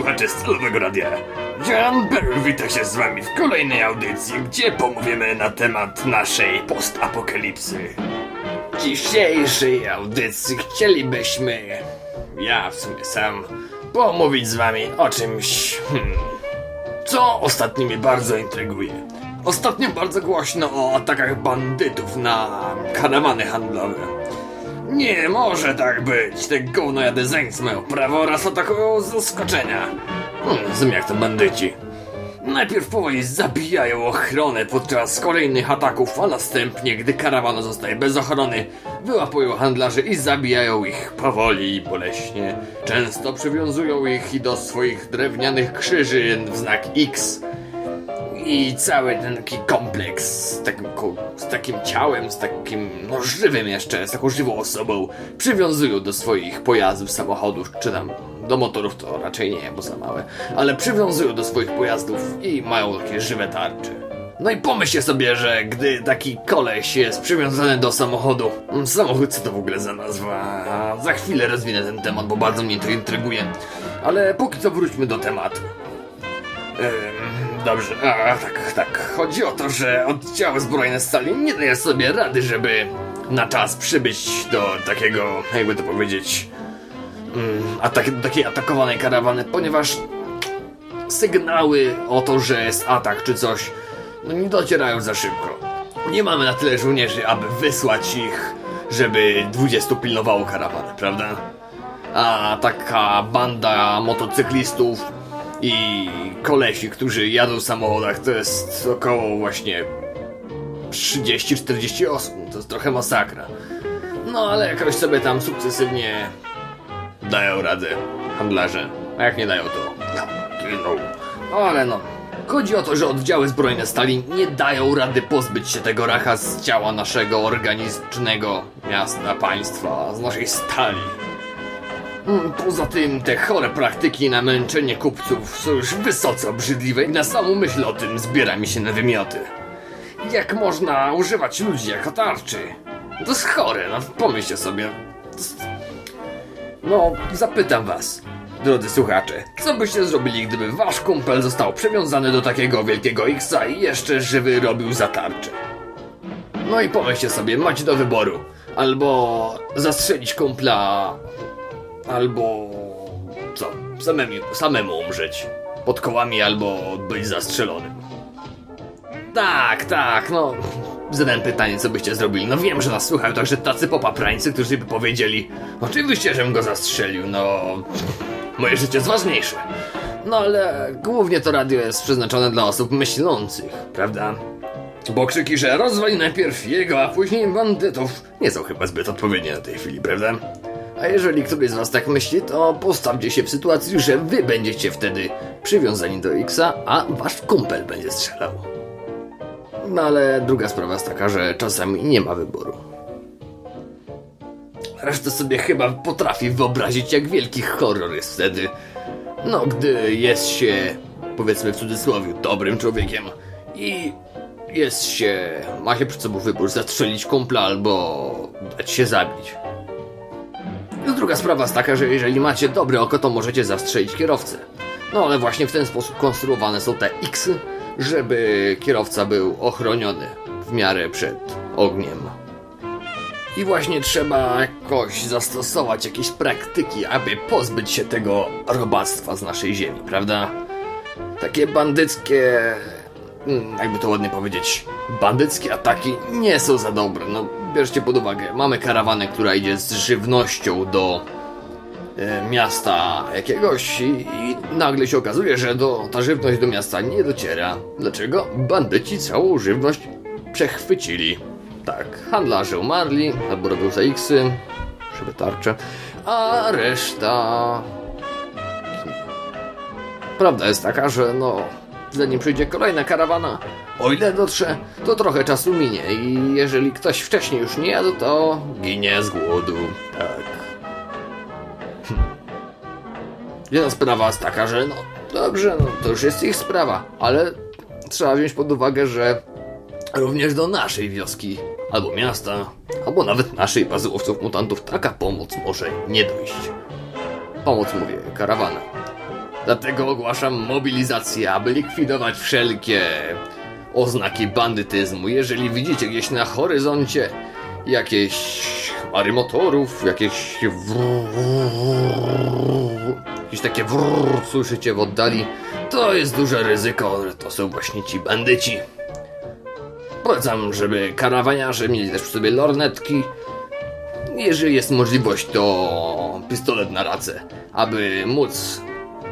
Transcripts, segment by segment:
Słuchacze Stalowego Radia. John Beryl wita się z wami w kolejnej audycji, gdzie pomówimy na temat naszej postapokalipsy. W dzisiejszej audycji chcielibyśmy, ja w sumie sam, pomówić z wami o czymś, hmm, co ostatnio mnie bardzo intryguje. Ostatnio bardzo głośno o atakach bandytów na karawany handlowe. Nie może tak być. Te gówno Zengz mają prawo oraz atakują z zaskoczenia. Hmm, jak to bandyci. Najpierw powoli zabijają ochronę podczas kolejnych ataków, a następnie, gdy karawana zostaje bez ochrony, wyłapują handlarzy i zabijają ich powoli i boleśnie. Często przywiązują ich i do swoich drewnianych krzyży w znak X, i cały ten taki kompleks z takim, z takim ciałem, z takim no, żywym jeszcze, z taką żywą osobą przywiązują do swoich pojazdów, samochodów, czy tam do motorów to raczej nie, bo za małe, ale przywiązują do swoich pojazdów i mają takie żywe tarcze. No i pomyślcie sobie, że gdy taki koleś jest przywiązany do samochodu, mm, samochód co to w ogóle za nazwa? Za chwilę rozwinę ten temat, bo bardzo mnie to intryguje. Ale póki co wróćmy do tematu. Em, Dobrze, a tak, tak. Chodzi o to, że oddziały zbrojne stali nie daje sobie rady, żeby na czas przybyć do takiego, jakby to powiedzieć, mm, atak, do takiej atakowanej karawany, ponieważ sygnały o to, że jest atak czy coś, no nie docierają za szybko. Nie mamy na tyle żołnierzy, aby wysłać ich, żeby 20 pilnowało karawany, prawda? A taka banda motocyklistów i kolesi, którzy jadą w samochodach, to jest około właśnie 30-40 osób. To jest trochę masakra. No ale jakoś sobie tam sukcesywnie dają radę handlarze. A jak nie dają to. No, ale no. Chodzi o to, że oddziały zbrojne stali nie dają rady pozbyć się tego racha z ciała naszego organicznego miasta, państwa, z naszej stali. Mm, Poza tym te chore praktyki na męczenie kupców są już wysoce obrzydliwe i na samą myśl o tym zbiera mi się na wymioty. Jak można używać ludzi jako tarczy? To jest chore, no pomyślcie sobie. No, zapytam was, drodzy słuchacze, co byście zrobili, gdyby wasz kumpel został przywiązany do takiego wielkiego X-a i jeszcze żywy robił za tarczę? No i pomyślcie sobie, macie do wyboru. Albo zastrzelić kumpla Albo co? Samemu, samemu umrzeć. Pod kołami albo być zastrzelonym. Tak, tak, no. Zadałem pytanie, co byście zrobili. No wiem, że nas słuchają także tacy popaprańcy, którzy by powiedzieli Oczywiście, żebym go zastrzelił, no... Moje życie jest ważniejsze. No ale głównie to radio jest przeznaczone dla osób myślących, prawda? Bo krzyki, że rozwali najpierw jego, a później bandytów, nie są chyba zbyt odpowiednie na tej chwili, prawda? A jeżeli któryś z was tak myśli, to postawcie się w sytuacji, że wy będziecie wtedy przywiązani do Xa, a wasz kumpel będzie strzelał. No ale druga sprawa jest taka, że czasami nie ma wyboru. Reszta sobie chyba potrafi wyobrazić, jak wielki horror jest wtedy. No, gdy jest się, powiedzmy w cudzysłowie, dobrym człowiekiem i jest się, ma się przed sobą wybór zastrzelić kumpla albo dać się zabić. No druga sprawa jest taka, że jeżeli macie dobre oko, to możecie zastrzelić kierowcę. No ale właśnie w ten sposób konstruowane są te X, żeby kierowca był ochroniony w miarę przed ogniem. I właśnie trzeba jakoś zastosować jakieś praktyki, aby pozbyć się tego robactwa z naszej ziemi, prawda? Takie bandyckie, mm, jakby to ładnie powiedzieć, bandyckie ataki nie są za dobre. No, bierzcie pod uwagę, mamy karawanę, która idzie z żywnością do e, miasta jakiegoś i, i nagle się okazuje, że do, ta żywność do miasta nie dociera. Dlaczego? Bandyci całą żywność przechwycili. Tak, handlarze umarli, albo robią za X-y, szyby tarcze, a reszta... Prawda jest taka, że no, zanim przyjdzie kolejna karawana, o ile dotrze, to trochę czasu minie i jeżeli ktoś wcześniej już nie jadł, to ginie z głodu. Tak. Hm. Jedna sprawa jest taka, że no dobrze, no to już jest ich sprawa, ale trzeba wziąć pod uwagę, że również do naszej wioski, albo miasta, albo nawet naszej bazy mutantów taka pomoc może nie dojść. Pomoc mówię, karawana. Dlatego ogłaszam mobilizację, aby likwidować wszelkie oznaki bandytyzmu. Jeżeli widzicie gdzieś na horyzoncie jakieś pary motorów, jakieś jakieś takie wrrr słyszycie w oddali, to jest duże ryzyko, że to są właśnie ci bandyci. Polecam, żeby karawaniarze mieli też przy sobie lornetki. Jeżeli jest możliwość, to pistolet na racę, aby móc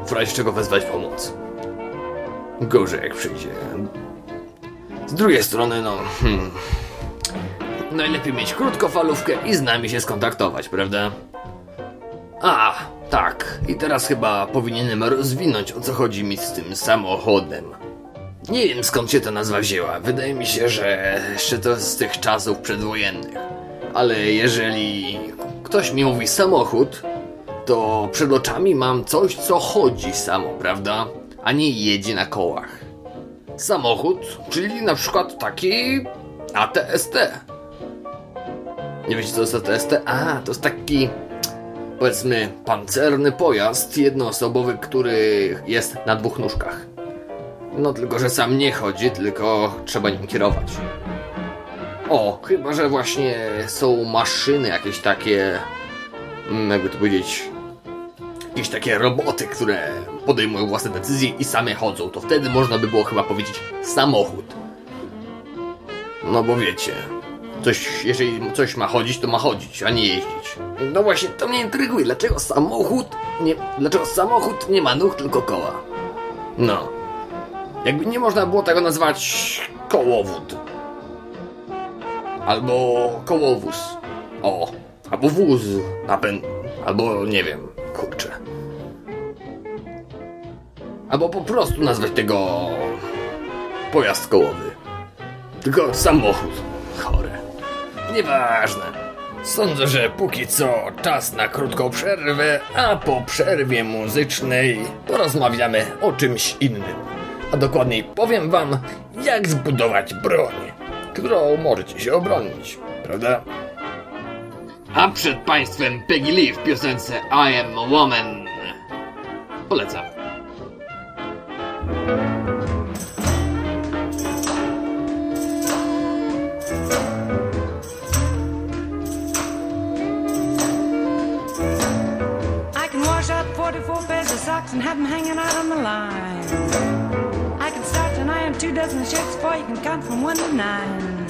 w razie czego wezwać pomoc. Gorzej jak przyjdzie. Z drugiej strony, no... Hmm, najlepiej mieć krótkofalówkę i z nami się skontaktować, prawda? A, tak. I teraz chyba powinienem rozwinąć o co chodzi mi z tym samochodem. Nie wiem skąd się ta nazwa wzięła. Wydaje mi się, że jeszcze to z tych czasów przedwojennych. Ale jeżeli ktoś mi mówi samochód, to przed oczami mam coś, co chodzi samo, prawda? A nie jedzie na kołach. Samochód, czyli na przykład taki ATST. Nie wiecie co jest ATST? A, to jest taki powiedzmy pancerny pojazd jednoosobowy, który jest na dwóch nóżkach. No tylko, że sam nie chodzi, tylko trzeba nim kierować. O, chyba, że właśnie są maszyny jakieś takie, mm, jakby to powiedzieć, jakieś takie roboty, które podejmują własne decyzje i same chodzą, to wtedy można by było chyba powiedzieć samochód. No bo wiecie, coś, jeżeli coś ma chodzić, to ma chodzić, a nie jeździć. No właśnie, to mnie intryguje, dlaczego samochód nie, dlaczego samochód nie ma nóg, tylko koła? No. Jakby nie można było tego nazwać kołowód. Albo kołowóz. O. Albo wóz napęd. Albo nie wiem. Kurczę. Albo po prostu nazwać tego pojazd kołowy. Tylko samochód. Chore. Nieważne. Sądzę, że póki co czas na krótką przerwę, a po przerwie muzycznej porozmawiamy o czymś innym. A dokładniej powiem wam, jak zbudować broń, którą możecie się obronić, prawda? A przed państwem Peggy Lee w piosence I am a woman. Polecam. 44 pairs of socks and have them hanging out on the line. I can start an iron two dozen shirts before you can count from one to nine.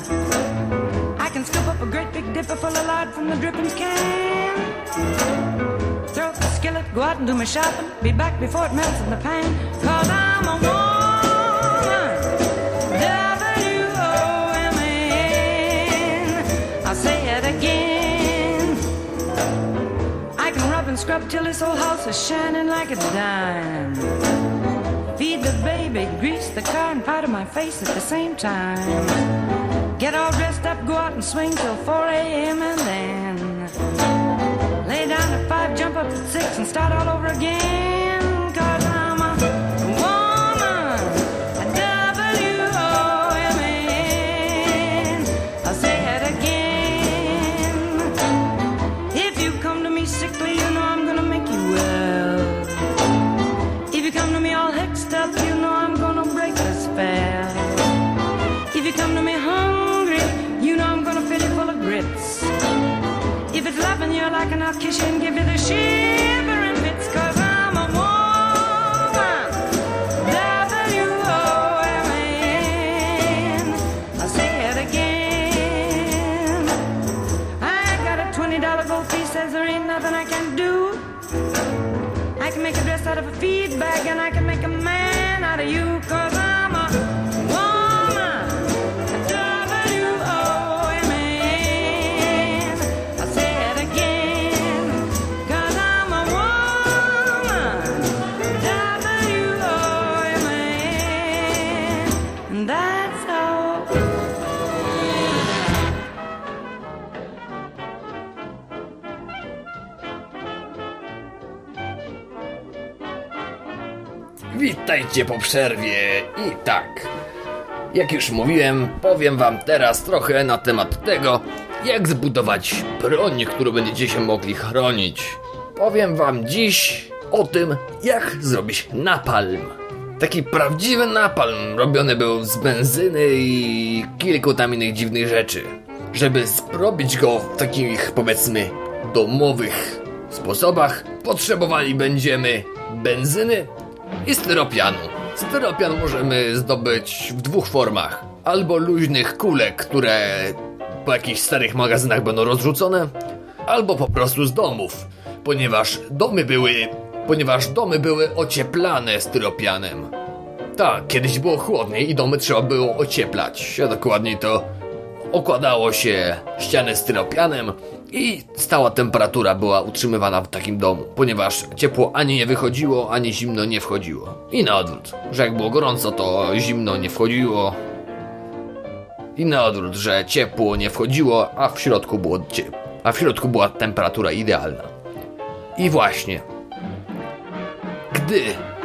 I can scoop up a great big dipper full of lard from the dripping can. Go out and do my shopping. Be back before it melts in the pan. Cause I'm a woman. W-O-M-A-N. I'll say it again. I can rub and scrub till this old house is shining like a dime. Feed the baby, grease the car, and powder my face at the same time. Get all dressed up, go out and swing till 4 a.m. and then down 5, jump up at 6, and start all over again. hayat gibi Witajcie po przerwie i tak. Jak już mówiłem, powiem wam teraz trochę na temat tego, jak zbudować broń, którą będziecie się mogli chronić. Powiem wam dziś o tym, jak zrobić napalm. Taki prawdziwy napalm robiony był z benzyny i kilku tam innych dziwnych rzeczy. Żeby zrobić go w takich powiedzmy domowych sposobach, potrzebowali będziemy benzyny i styropianu. Styropian możemy zdobyć w dwóch formach. Albo luźnych kulek, które po jakichś starych magazynach będą rozrzucone, albo po prostu z domów, ponieważ domy były, ponieważ domy były ocieplane styropianem. Tak, kiedyś było chłodniej i domy trzeba było ocieplać, a dokładniej to okładało się ściany styropianem i stała temperatura była utrzymywana w takim domu, ponieważ ciepło ani nie wychodziło, ani zimno nie wchodziło. I na odwrót, że jak było gorąco, to zimno nie wchodziło. I na odwrót, że ciepło nie wchodziło, a w środku było cie- a w środku była temperatura idealna. I właśnie, gdy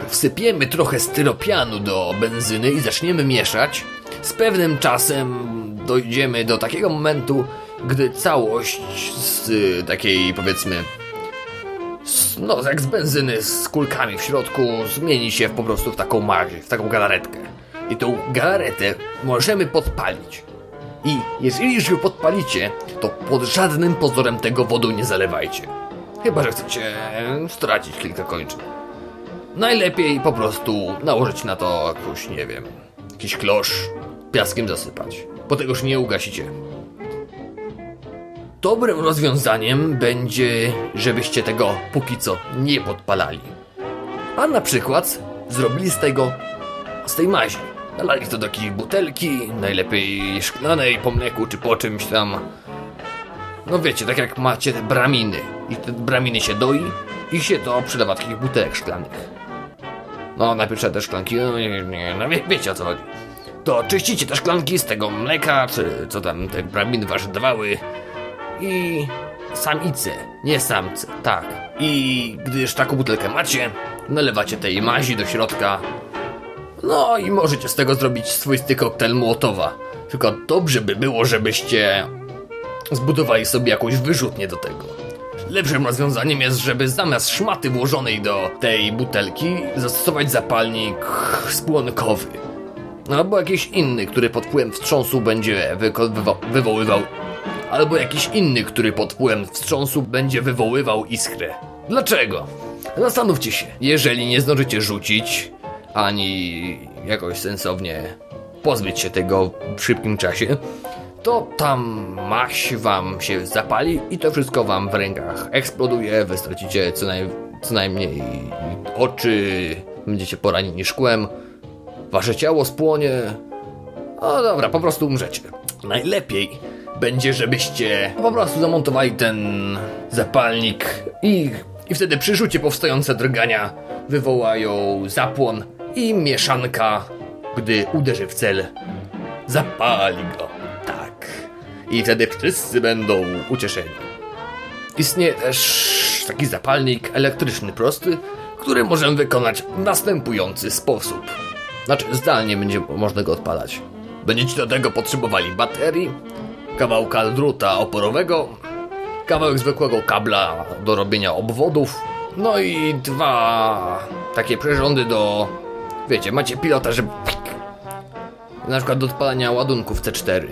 wsypiemy trochę styropianu do benzyny i zaczniemy mieszać, z pewnym czasem dojdziemy do takiego momentu, gdy całość z y, takiej powiedzmy z, no jak z benzyny z kulkami w środku zmieni się po prostu w taką marzę, w taką galaretkę. I tą galaretę możemy podpalić. I jeżeli już ją podpalicie, to pod żadnym pozorem tego wodą nie zalewajcie. Chyba, że chcecie stracić kilka kończyn. Najlepiej po prostu nałożyć na to jakąś, nie wiem, jakiś klosz, piaskiem zasypać. Po tego już nie ugasicie. Dobrym rozwiązaniem będzie, żebyście tego póki co nie podpalali. A na przykład zrobili z tego, z tej mazi. Nalali to do jakiejś butelki, najlepiej szklanej, po mleku czy po czymś tam. No wiecie, tak jak macie te braminy. I te braminy się doi i się to przylewa do takich butelek szklanych. No, najpierw trzeba te szklanki, no, nie, nie, no wie, wiecie o co chodzi. To czyścicie te szklanki z tego mleka, czy co tam te braminy wasze dawały. I samice, nie samce, tak. I gdy już taką butelkę macie, nalewacie tej mazi do środka. No i możecie z tego zrobić swoisty koktajl Mołotowa. Tylko dobrze by było, żebyście zbudowali sobie jakąś wyrzutnię do tego. Lepszym rozwiązaniem jest, żeby zamiast szmaty włożonej do tej butelki zastosować zapalnik spłonkowy. Albo jakiś inny, który pod wpływem wstrząsu będzie wywo- wywoływał. Albo jakiś inny, który pod wpływem wstrząsu będzie wywoływał iskrę. Dlaczego? Zastanówcie się. Jeżeli nie zdążycie rzucić, ani jakoś sensownie pozbyć się tego w szybkim czasie, to tam maś wam się zapali i to wszystko wam w rękach eksploduje, wy stracicie co, naj, co najmniej oczy, będziecie poranieni szkłem, wasze ciało spłonie. O dobra, po prostu umrzecie. Najlepiej będzie, żebyście po prostu zamontowali ten zapalnik i, i wtedy przy rzucie powstające drgania wywołają zapłon i mieszanka, gdy uderzy w cel, zapali go. Tak. I wtedy wszyscy będą ucieszeni. Istnieje też taki zapalnik elektryczny prosty, który możemy wykonać w następujący sposób. Znaczy, zdalnie będzie można go odpalać. Będziecie do tego potrzebowali baterii, kawałka druta oporowego, kawałek zwykłego kabla do robienia obwodów, no i dwa takie przyrządy do... Wiecie, macie pilota, żeby... Na przykład do odpalania ładunków C4.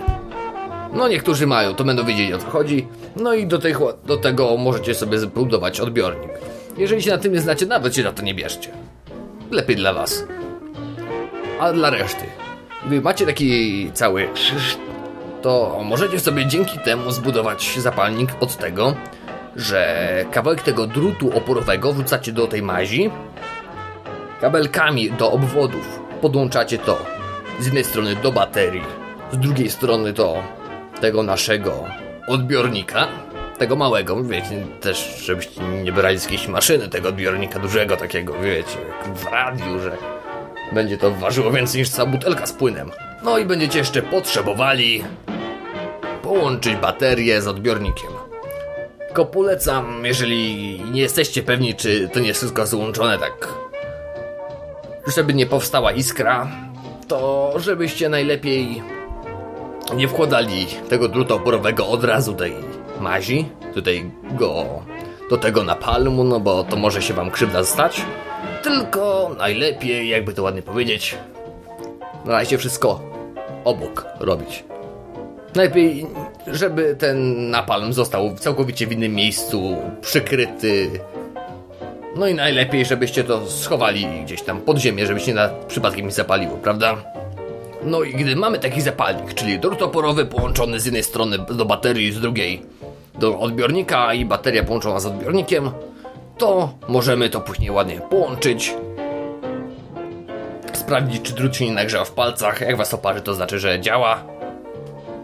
No niektórzy mają, to będą wiedzieli o co chodzi. No i do, tych, do tego możecie sobie zbudować odbiornik. Jeżeli się na tym nie znacie, nawet się na to nie bierzcie. Lepiej dla was. A dla reszty. Gdy macie taki cały to możecie sobie dzięki temu zbudować zapalnik od tego, że kawałek tego drutu oporowego wrzucacie do tej mazi, kabelkami do obwodów podłączacie to z jednej strony do baterii, z drugiej strony do tego naszego odbiornika, tego małego, wiecie, też żebyście nie brali z jakiejś maszyny tego odbiornika dużego takiego, wiecie, jak w radiu, że będzie to ważyło więcej niż cała butelka z płynem. No i będziecie jeszcze potrzebowali połączyć baterię z odbiornikiem. Tylko polecam, jeżeli nie jesteście pewni, czy to nie jest wszystko złączone tak, żeby nie powstała iskra, to żebyście najlepiej nie wkładali tego drutu oporowego od razu tej mazi, tutaj go do tego napalmu, no bo to może się wam krzywda stać. Tylko najlepiej, jakby to ładnie powiedzieć, należy wszystko obok robić. Najlepiej, żeby ten napalm został całkowicie w innym miejscu, przykryty. No i najlepiej, żebyście to schowali gdzieś tam pod ziemię, żeby się na przypadkiem nie zapaliło, prawda? No i gdy mamy taki zapalnik, czyli drut oporowy połączony z jednej strony do baterii, z drugiej do odbiornika i bateria połączona z odbiornikiem, to możemy to później ładnie połączyć. Sprawdzić, czy drut się nie nagrzewa w palcach. Jak was oparzy, to znaczy, że działa.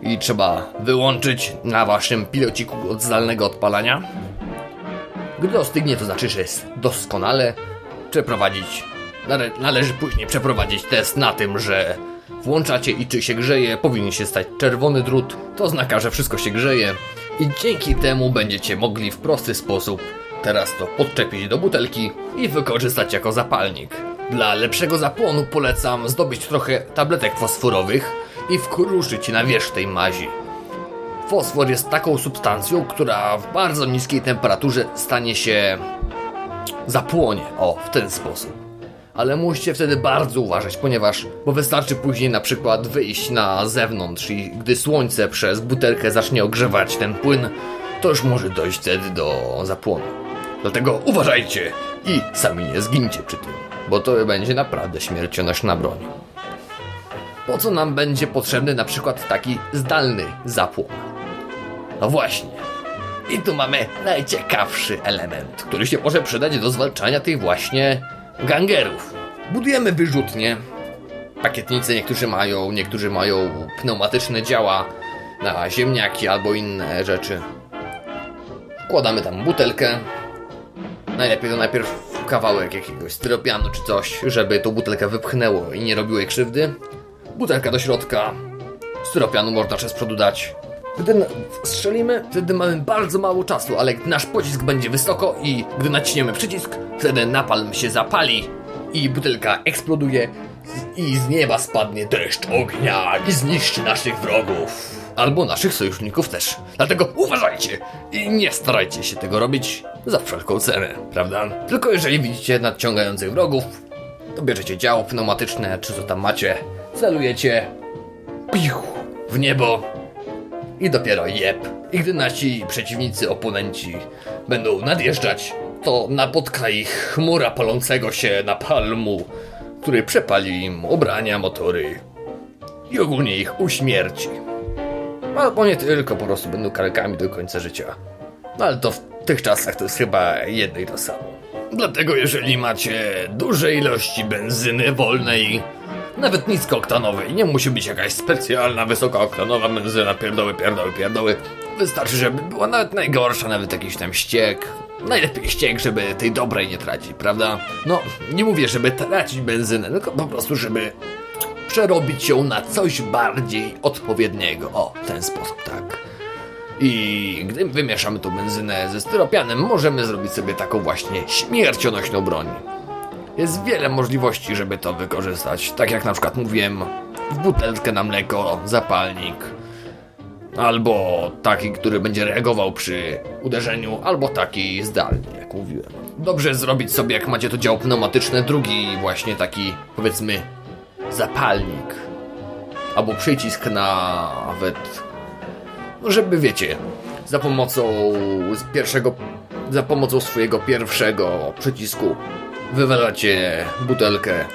I trzeba wyłączyć na waszym pilociku od zdalnego odpalania. Gdy ostygnie, to znaczy, że jest doskonale. Przeprowadzić. Nale należy później przeprowadzić test na tym, że włączacie i czy się grzeje, powinien się stać czerwony drut. To oznacza, że wszystko się grzeje i dzięki temu będziecie mogli w prosty sposób teraz to podczepić do butelki i wykorzystać jako zapalnik. Dla lepszego zapłonu polecam zdobyć trochę tabletek fosforowych i wkruszyć na wierzch tej mazi. Fosfor jest taką substancją, która w bardzo niskiej temperaturze stanie się zapłonie. O, w ten sposób. Ale musicie wtedy bardzo uważać, ponieważ bo wystarczy później na przykład wyjść na zewnątrz i gdy słońce przez butelkę zacznie ogrzewać ten płyn, to już może dojść wtedy do zapłonu. Dlatego uważajcie i sami nie zgincie przy tym, bo to będzie naprawdę śmiercionośna broń. Po co nam będzie potrzebny na przykład taki zdalny zapłon? No właśnie. I tu mamy najciekawszy element, który się może przydać do zwalczania tych właśnie gangerów. Budujemy wyrzutnie. Pakietnice niektórzy mają, niektórzy mają pneumatyczne działa na ziemniaki albo inne rzeczy. Wkładamy tam butelkę. Najlepiej to najpierw kawałek jakiegoś styropianu czy coś, żeby tą butelkę wypchnęło i nie robiło jej krzywdy. Butelka do środka. Styropianu można przodu dać. Gdy strzelimy, wtedy mamy bardzo mało czasu, ale nasz pocisk będzie wysoko i gdy naciśniemy przycisk, wtedy napalm się zapali i butelka eksploduje i z nieba spadnie deszcz ognia i zniszczy naszych wrogów. Albo naszych sojuszników też. Dlatego uważajcie i nie starajcie się tego robić za wszelką cenę, prawda? Tylko jeżeli widzicie nadciągających wrogów, to bierzecie działo pneumatyczne, czy co tam macie, celujecie piu, w niebo i dopiero jeb. I gdy nasi przeciwnicy, oponenci będą nadjeżdżać, to napotka ich chmura palącego się napalmu, który przepali im ubrania, motory i ogólnie ich uśmierci. Albo nie tylko, po prostu będą kalekami do końca życia. No ale to w tych czasach to jest chyba jedno i to samo. Dlatego jeżeli macie duże ilości benzyny wolnej, nawet niskooktanowej, nie musi być jakaś specjalna, wysokooktanowa benzyna, pierdoły, pierdoły, pierdoły. Wystarczy, żeby była nawet najgorsza, nawet jakiś tam ściek. Najlepiej ściek, żeby tej dobrej nie tracić, prawda? No, nie mówię, żeby tracić benzynę, tylko po prostu, żeby przerobić ją na coś bardziej odpowiedniego. O, w ten sposób, tak. I gdy wymieszamy tą benzynę ze styropianem, możemy zrobić sobie taką właśnie śmiercionośną broń. Jest wiele możliwości, żeby to wykorzystać. Tak jak na przykład mówiłem, w butelkę na mleko, zapalnik. Albo taki, który będzie reagował przy uderzeniu, albo taki zdalnie, jak mówiłem. Dobrze zrobić sobie, jak macie to działo pneumatyczne, drugi właśnie taki, powiedzmy, zapalnik. Albo przycisk nawet no, żeby wiecie, za pomocą pierwszego, za pomocą swojego pierwszego przycisku wywalacie butelkę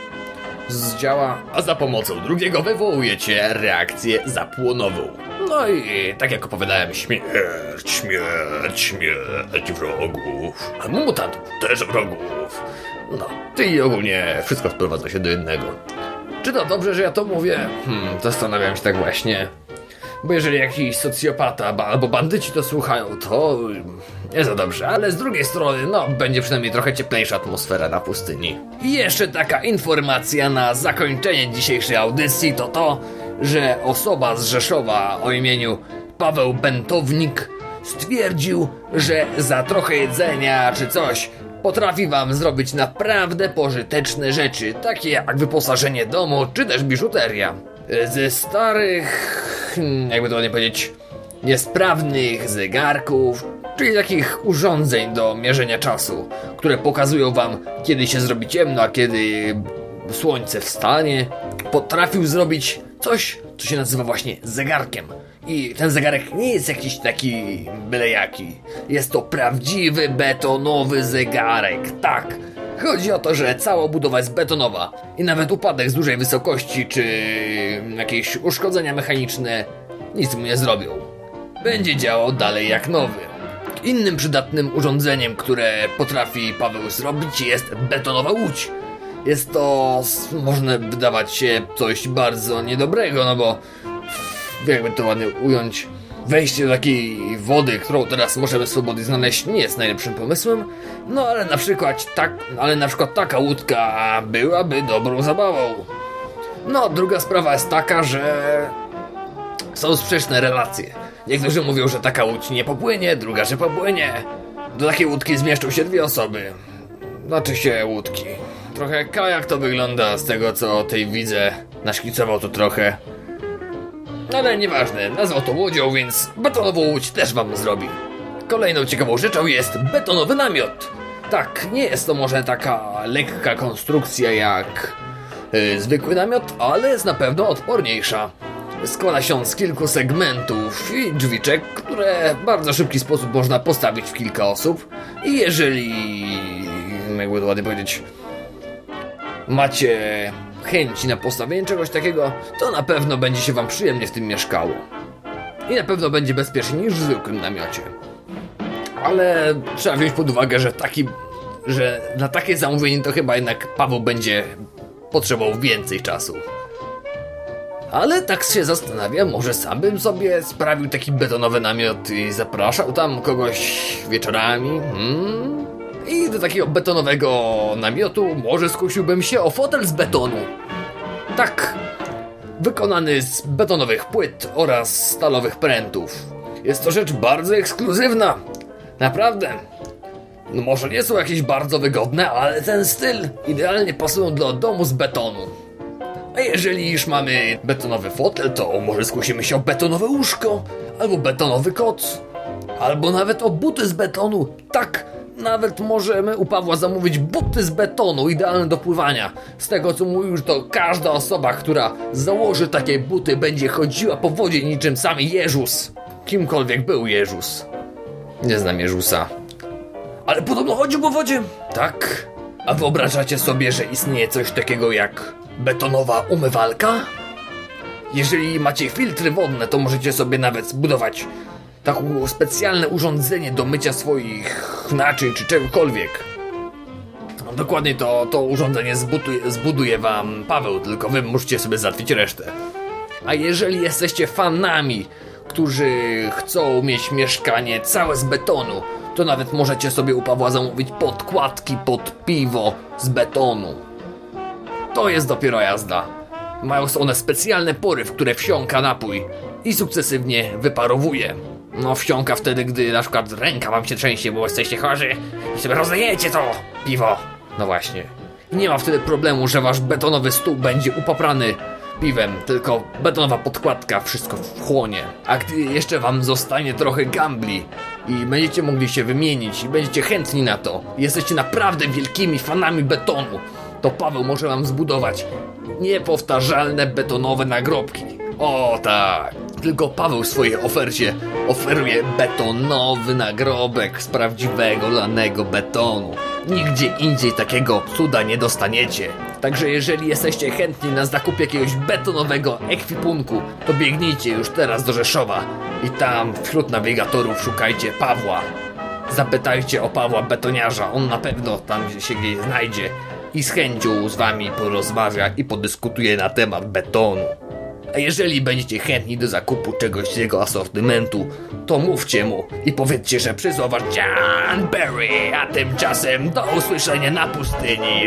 zdziała, a za pomocą drugiego wywołujecie reakcję zapłonową. No i tak jak opowiadałem, śmierć, śmierć, śmierć wrogów, a mutantów też wrogów. No, i ogólnie wszystko sprowadza się do jednego. Czy to dobrze, że ja to mówię? Hmm, zastanawiam się tak właśnie. Bo jeżeli jakiś socjopata albo bandyci to słuchają, to nie za dobrze, ale z drugiej strony, no, będzie przynajmniej trochę cieplejsza atmosfera na pustyni. I jeszcze taka informacja na zakończenie dzisiejszej audycji to to, że osoba z Rzeszowa o imieniu Paweł Bentownik stwierdził, że za trochę jedzenia czy coś potrafi wam zrobić naprawdę pożyteczne rzeczy, takie jak wyposażenie domu czy też biżuteria. Ze starych, hmm, jakby to ładnie powiedzieć, niesprawnych zegarków, czyli takich urządzeń do mierzenia czasu, które pokazują wam, kiedy się zrobi ciemno, a kiedy słońce wstanie, potrafił zrobić coś, co się nazywa właśnie zegarkiem. I ten zegarek nie jest jakiś taki byle jaki. Jest to prawdziwy betonowy zegarek. Tak. Chodzi o to, że cała budowa jest betonowa i nawet upadek z dużej wysokości czy jakieś uszkodzenia mechaniczne nic mu nie zrobią. Będzie działał dalej jak nowy. Innym przydatnym urządzeniem, które potrafi Paweł zrobić jest betonowa łódź. Jest to, można wydawać się, coś bardzo niedobrego, no bo jakby to ładnie ująć, wejście do takiej wody, którą teraz możemy swobodnie znaleźć, nie jest najlepszym pomysłem. No ale na przykład tak, ale na przykład taka łódka byłaby dobrą zabawą. No, druga sprawa jest taka, że są sprzeczne relacje. Niektórzy mówią, że taka łódź nie popłynie, druga, że popłynie. Do takiej łódki zmieszczą się dwie osoby. Znaczy się łódki. Trochę kajak to wygląda z tego, co tej widzę. Naszkicował to trochę. Ale nieważne, nazwał to łodzią, więc betonową łódź też wam zrobi. Kolejną ciekawą rzeczą jest betonowy namiot. Tak, nie jest to może taka lekka konstrukcja jak yy, zwykły namiot, ale jest na pewno odporniejsza. Składa się on z kilku segmentów i drzwiczek, które w bardzo szybki sposób można postawić w kilka osób. I jeżeli, jakby to ładnie powiedzieć, macie chęci na postawienie czegoś takiego, to na pewno będzie się wam przyjemnie w tym mieszkało. I na pewno będzie bezpieczniej niż w zwykłym namiocie. Ale trzeba wziąć pod uwagę, że taki, że na takie zamówienie to chyba jednak Paweł będzie potrzebował więcej czasu. Ale tak się zastanawiam, może sam bym sobie sprawił taki betonowy namiot i zapraszał tam kogoś wieczorami. Hmm? I do takiego betonowego namiotu może skusiłbym się o fotel z betonu. Tak, wykonany z betonowych płyt oraz stalowych prętów. Jest to rzecz bardzo ekskluzywna. Naprawdę. No może nie są jakieś bardzo wygodne, ale ten styl idealnie pasują do domu z betonu. A jeżeli już mamy betonowy fotel, to może skusimy się o betonowe łóżko, albo betonowy koc, albo nawet o buty z betonu. Tak, nawet możemy u Pawła zamówić buty z betonu, idealne do pływania. Z tego co mówił, to każda osoba, która założy takie buty, będzie chodziła po wodzie niczym sam Jezus. Kimkolwiek był Jezus. Nie znam Jezusa. Ale podobno chodził po wodzie. Tak. A wyobrażacie sobie, że istnieje coś takiego jak betonowa umywalka? Jeżeli macie filtry wodne, to możecie sobie nawet zbudować takie specjalne urządzenie do mycia swoich naczyń czy czegokolwiek. No, dokładnie to, to urządzenie zbuduje, zbuduje wam Paweł, tylko wy musicie sobie załatwić resztę. A jeżeli jesteście fanami, którzy chcą mieć mieszkanie całe z betonu, to nawet możecie sobie u Pawła zamówić podkładki pod piwo z betonu. To jest dopiero jazda. Mają one specjalne pory, w które wsiąka napój i sukcesywnie wyparowuje. No, wsiąka wtedy, gdy na przykład ręka wam się trzęsie, bo jesteście chorzy i sobie rozlejecie to piwo. No właśnie. I nie ma wtedy problemu, że wasz betonowy stół będzie upaprany piwem, tylko betonowa podkładka wszystko wchłonie. A gdy jeszcze wam zostanie trochę gambli i będziecie mogli się wymienić i będziecie chętni na to, jesteście naprawdę wielkimi fanami betonu, to Paweł może wam zbudować niepowtarzalne betonowe nagrobki. O tak! Tylko Paweł w swojej ofercie oferuje betonowy nagrobek z prawdziwego lanego betonu. Nigdzie indziej takiego cuda nie dostaniecie. Także jeżeli jesteście chętni na zakup jakiegoś betonowego ekwipunku, to biegnijcie już teraz do Rzeszowa i tam wśród nawigatorów szukajcie Pawła. Zapytajcie o Pawła Betoniarza, on na pewno tam się gdzieś znajdzie i z chęcią z wami porozmawia i podyskutuje na temat betonu. A jeżeli będziecie chętni do zakupu czegoś z jego asortymentu, to mówcie mu i powiedzcie, że przyzowa John Berry, a tymczasem do usłyszenia na pustyni.